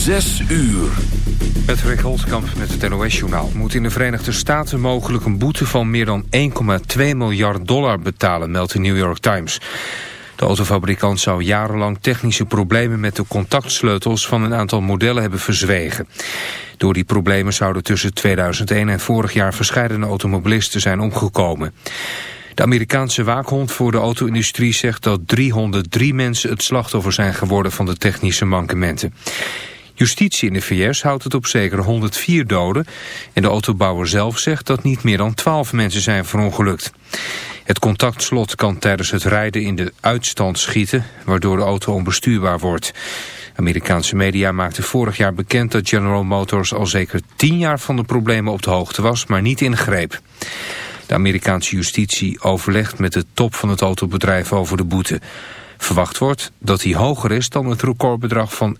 Zes uur. Het Rick Holtkamp met het NOS-journaal moet in de Verenigde Staten mogelijk een boete van meer dan 1,2 miljard dollar betalen, meldt de New York Times. De autofabrikant zou jarenlang technische problemen met de contactsleutels van een aantal modellen hebben verzwegen. Door die problemen zouden tussen 2001 en vorig jaar verscheidene automobilisten zijn omgekomen. De Amerikaanse waakhond voor de auto-industrie zegt dat 303 mensen het slachtoffer zijn geworden van de technische mankementen. Justitie in de VS houdt het op zeker 104 doden en de autobouwer zelf zegt dat niet meer dan 12 mensen zijn verongelukt. Het contactslot kan tijdens het rijden in de uitstand schieten, waardoor de auto onbestuurbaar wordt. Amerikaanse media maakten vorig jaar bekend dat General Motors al zeker 10 jaar van de problemen op de hoogte was, maar niet ingreep. De Amerikaanse justitie overlegt met de top van het autobedrijf over de boete. Verwacht wordt dat die hoger is dan het recordbedrag van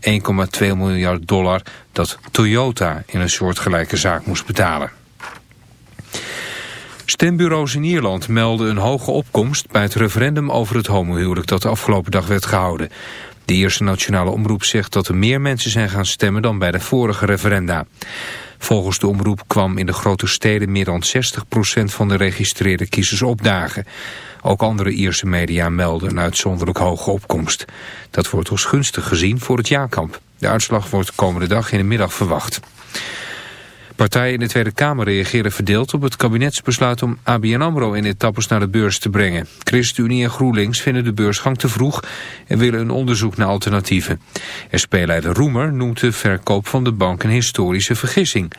1,2 miljard dollar dat Toyota in een soortgelijke zaak moest betalen. Stembureaus in Ierland melden een hoge opkomst bij het referendum over het homohuwelijk dat de afgelopen dag werd gehouden. De Ierse Nationale Omroep zegt dat er meer mensen zijn gaan stemmen dan bij de vorige referenda. Volgens de omroep kwam in de grote steden meer dan 60% van de geregistreerde kiezers opdagen. Ook andere Ierse media melden een uitzonderlijk hoge opkomst. Dat wordt als gunstig gezien voor het jaarkamp. De uitslag wordt komende dag in de middag verwacht. Partijen in de Tweede Kamer reageren verdeeld op het kabinetsbesluit om ABN AMRO in etappes naar de beurs te brengen. ChristenUnie en GroenLinks vinden de beursgang te vroeg en willen een onderzoek naar alternatieven. SP-leider Roemer noemt de verkoop van de bank een historische vergissing.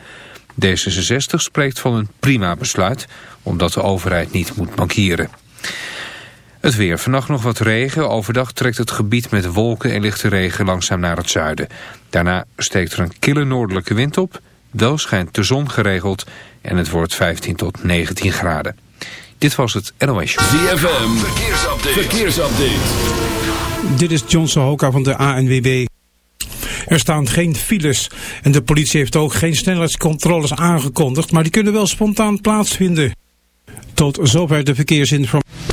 D66 spreekt van een prima besluit, omdat de overheid niet moet bankieren. Het weer. Vannacht nog wat regen. Overdag trekt het gebied met wolken en lichte regen langzaam naar het zuiden. Daarna steekt er een kille noordelijke wind op wel schijnt de zon geregeld en het wordt 15 tot 19 graden. Dit was het NOS Show. ZFM, verkeersupdate. verkeersupdate. Dit is John Sohoka van de ANWB. Er staan geen files en de politie heeft ook geen snelheidscontroles aangekondigd, maar die kunnen wel spontaan plaatsvinden. Tot zover de verkeersinformatie.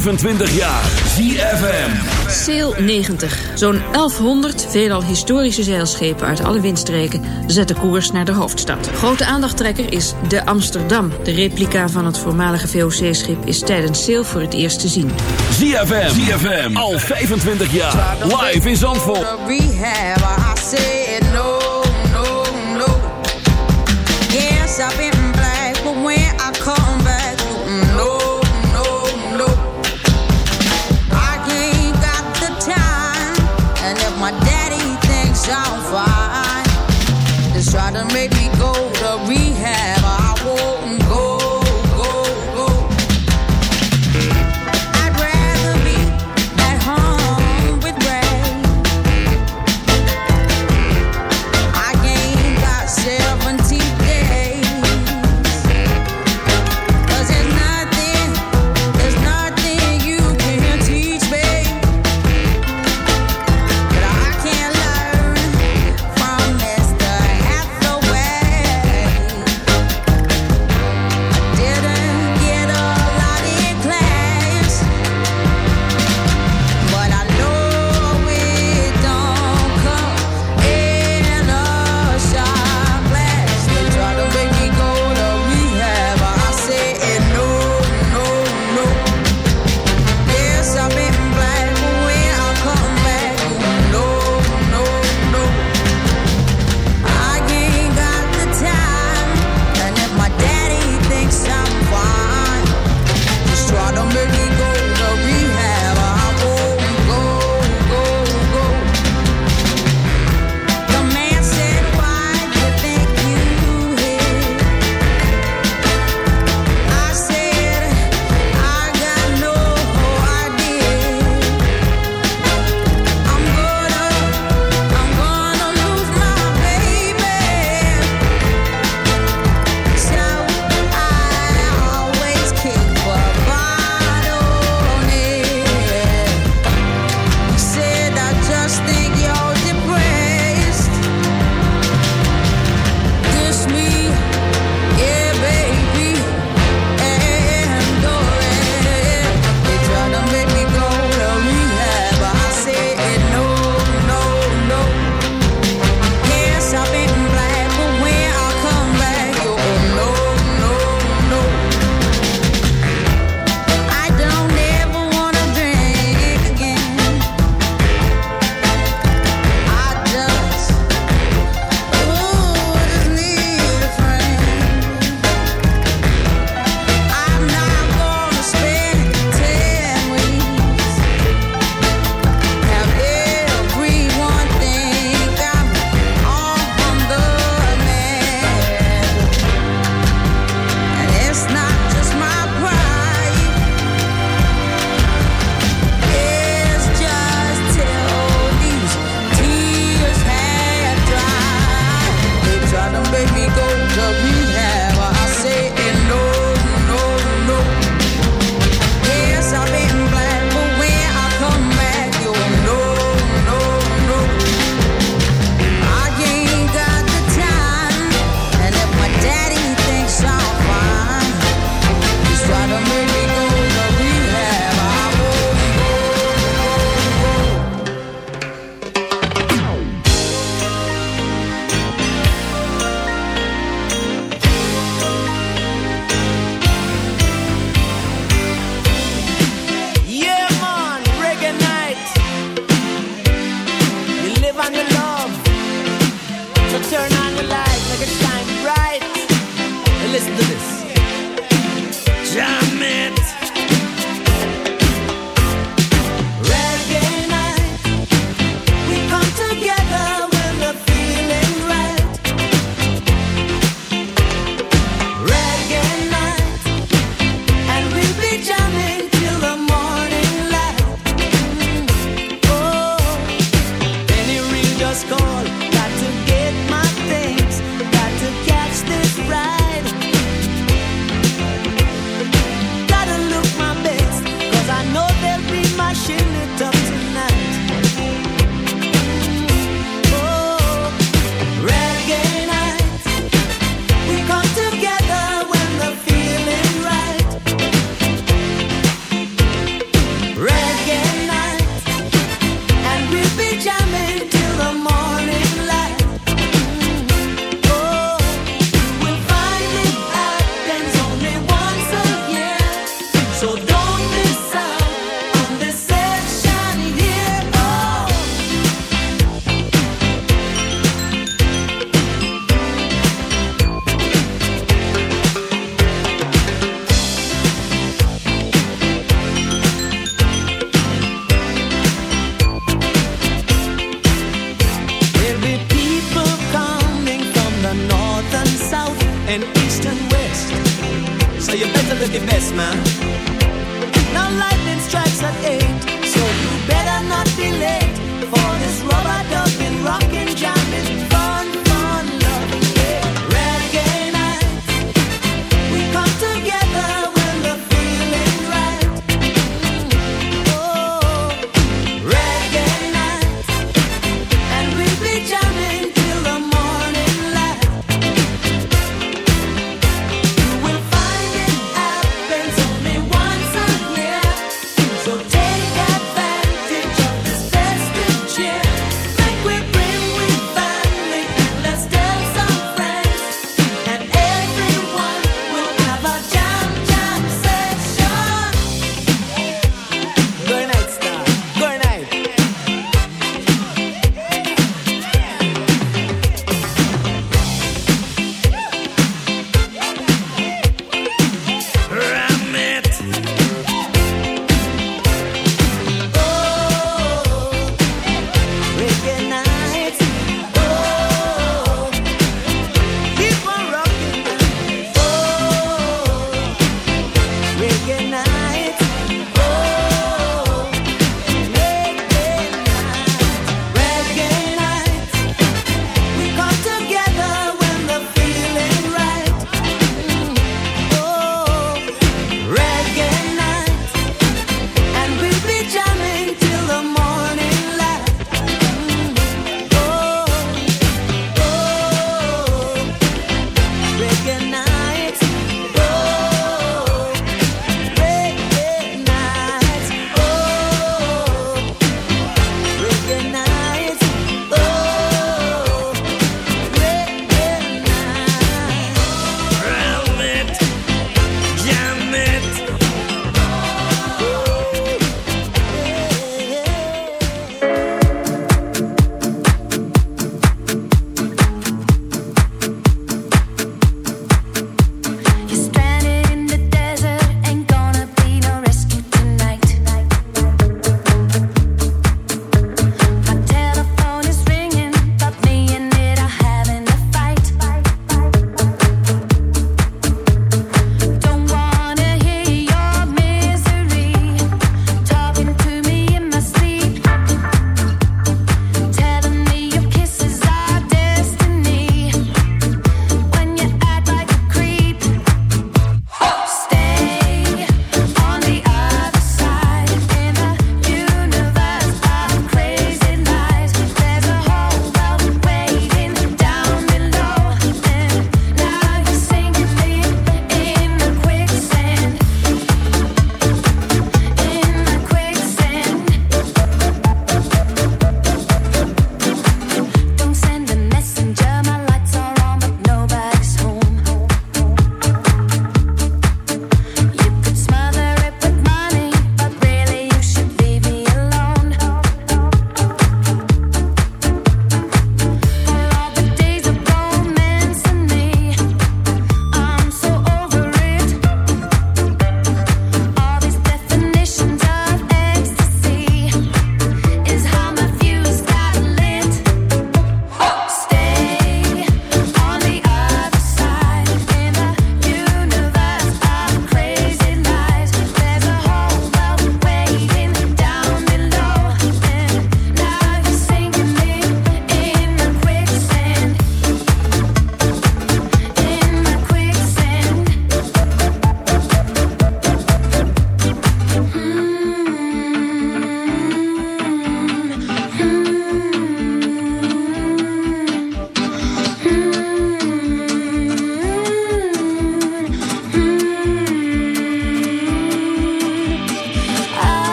25 jaar. ZFM. Sail 90. Zo'n 1100 veelal historische zeilschepen uit alle windstreken zetten koers naar de hoofdstad. Grote aandachttrekker is de Amsterdam. De replica van het voormalige VOC-schip is tijdens Sail voor het eerst te zien. ZFM. ZFM. Al 25 jaar. Live in Zandvoort. I've been the best man.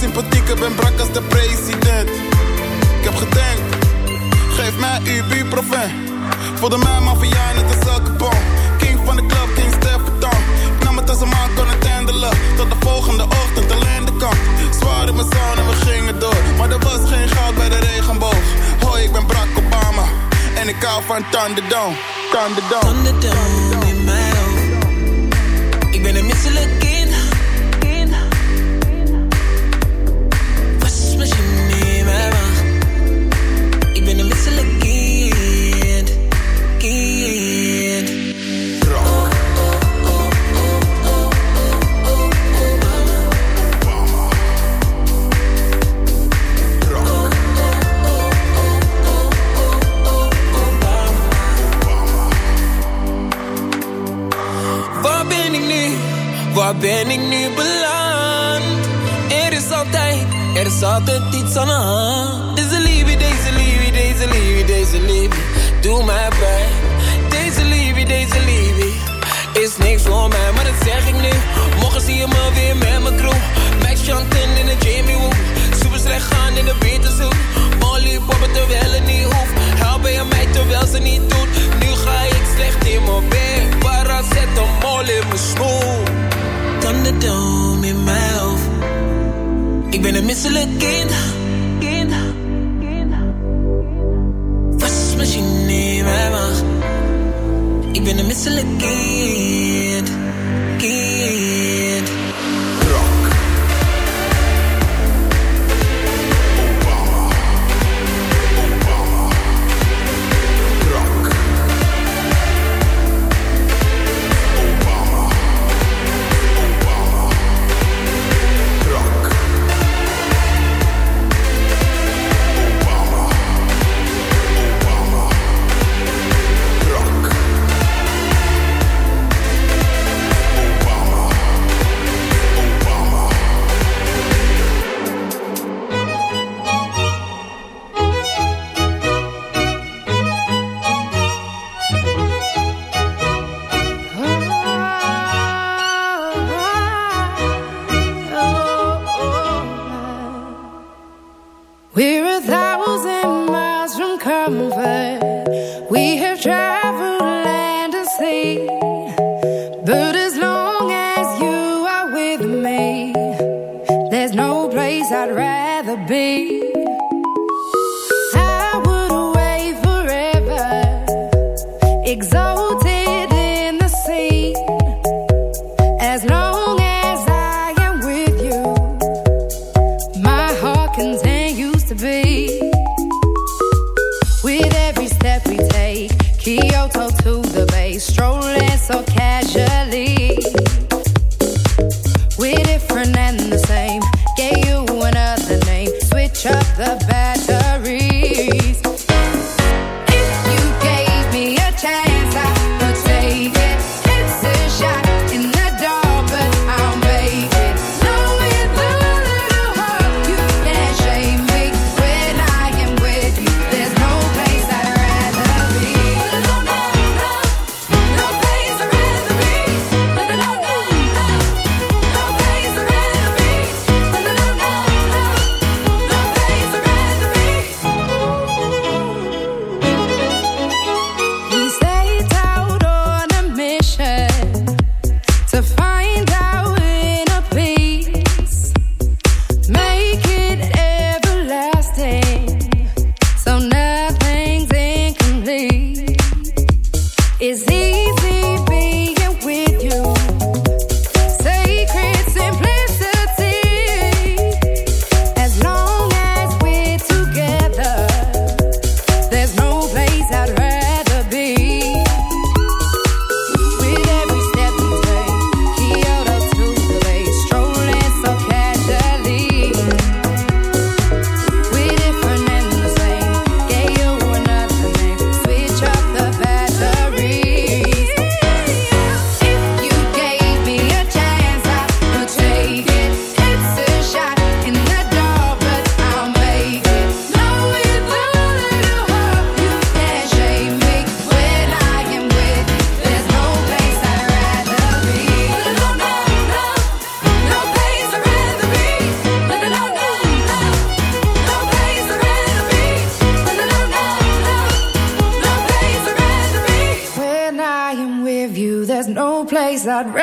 Piepen, gooi kort sympathiek. Ik ben brak als de president. Ik heb gedenkt, geef mij uw buurproven. Voelde mij maffia net een zakkenbom. King van de club, King Stefan. Ik nam het als een man kon het handelen. Tot de volgende ochtend alleen de kant. Zwaar in mijn zon we gingen door. Maar er was geen goud bij de regenboog. Hoi, ik ben Barack Obama. En ik hou van. Thunderdome. Thunderdome is altijd iets aan de hand. Deze liefde, deze liefde, deze liefde, deze liefde, doe mij pijn. Deze liefde, deze liefde, is niks voor mij, maar dat zeg ik nu. Morgen zie je me weer met mijn crew. Max Chanten in de Jamie Woo. Super slecht gaan in de Beterzoek. Molly poppen terwijl het niet hoeft. Helpen je mij terwijl ze niet doet. Nu ga ik slecht in mijn bed. Waar zet een mol in mijn schoen. Thunderdome in mijn hoofd. Ik ben een misselijk kind. kind. Wasmachine in mijn maag. Ik ben een misselijk kind. Kind. exhausted That.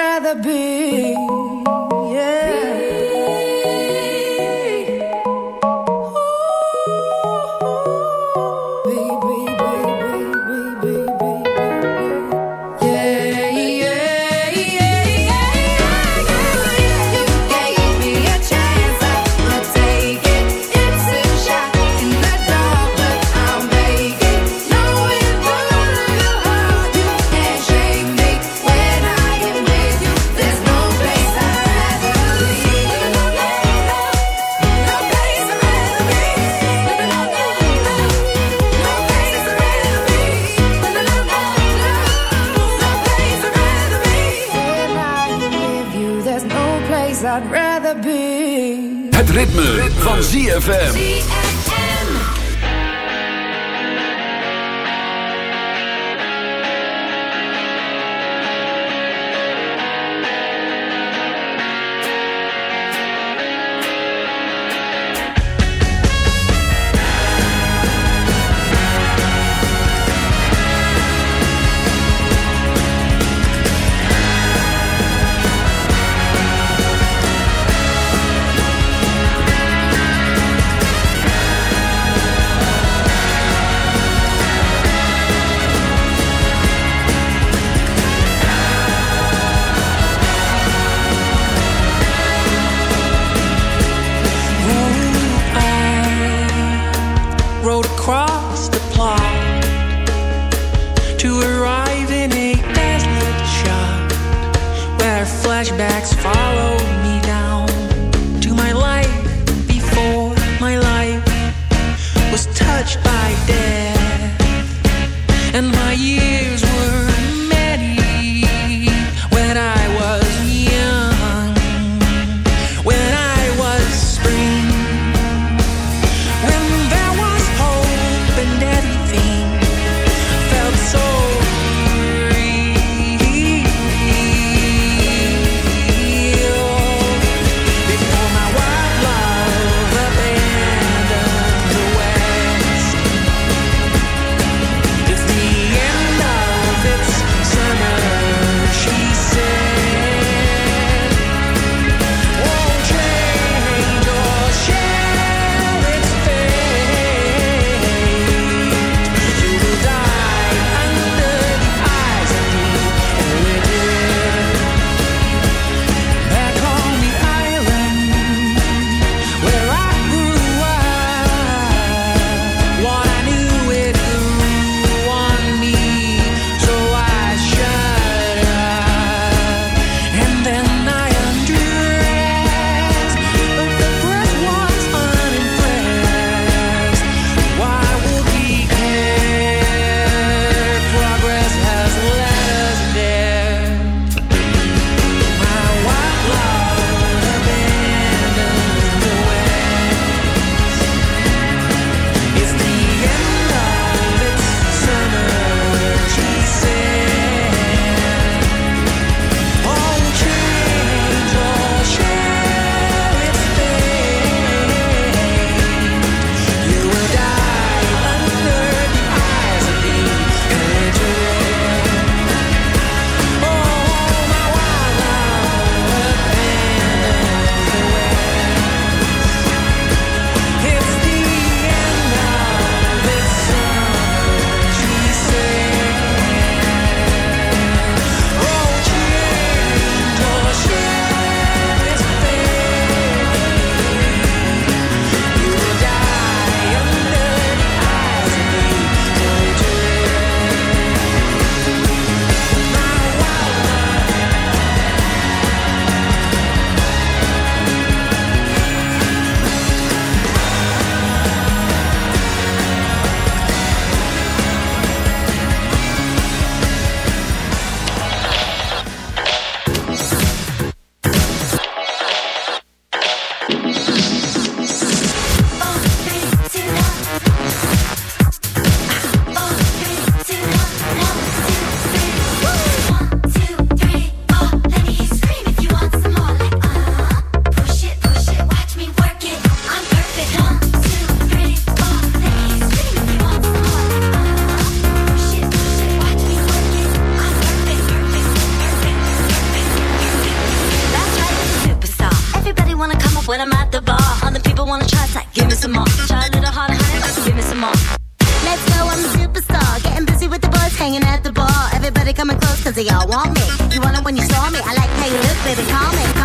at the bar. Everybody coming close, cause they all want me. You want it when you saw me. I like how you look, baby, call me.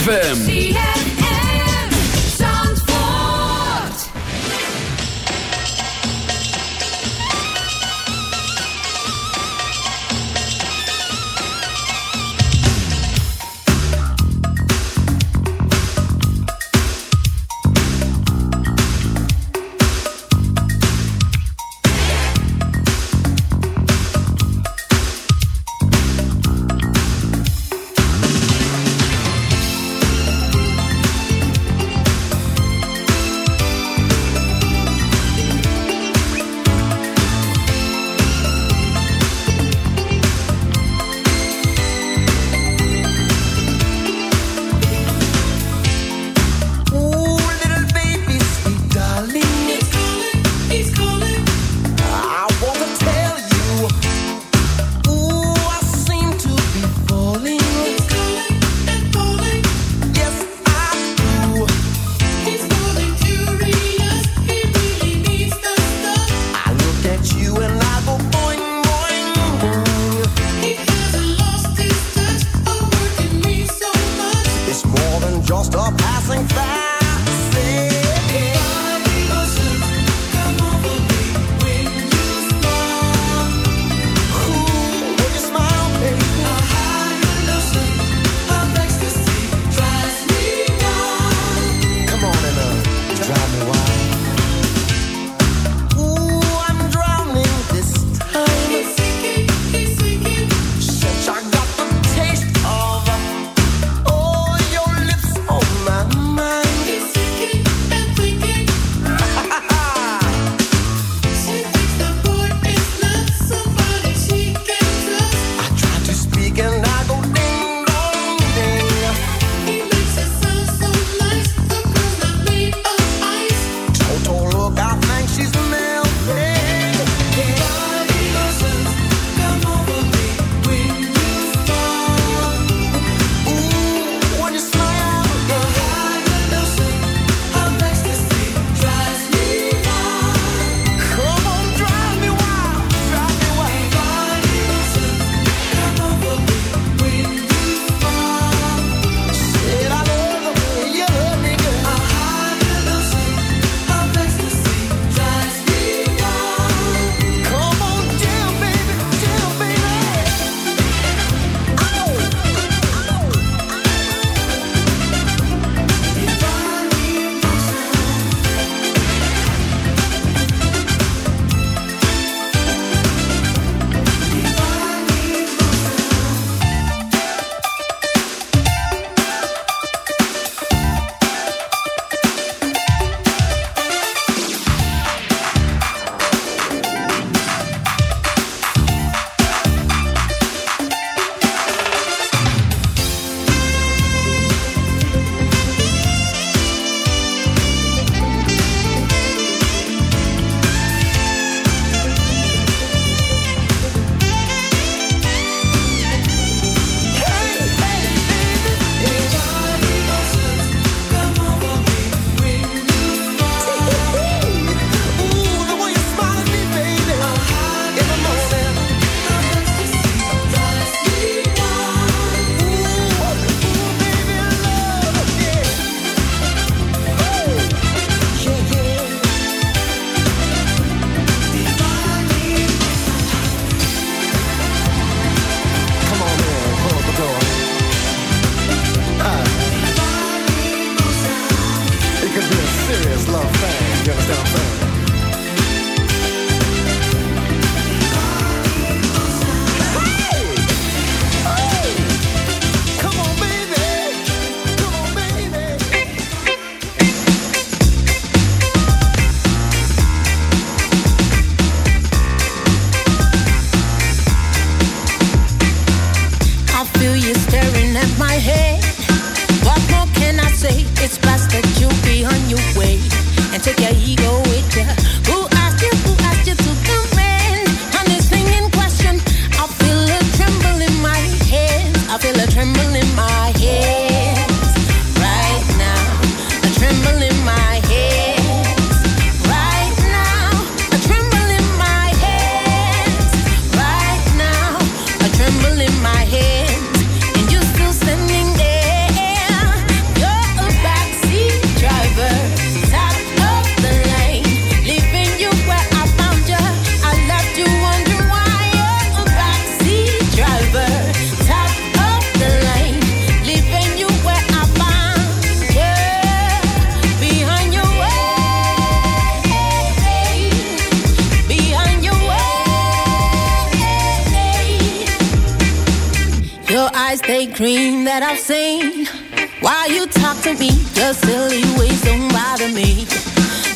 ZFM.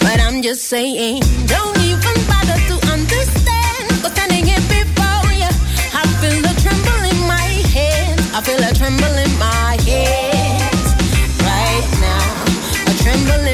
But I'm just saying, don't even bother to understand. Standing here before you, I feel a tremble in my. I feel a tremble in my right now. A tremble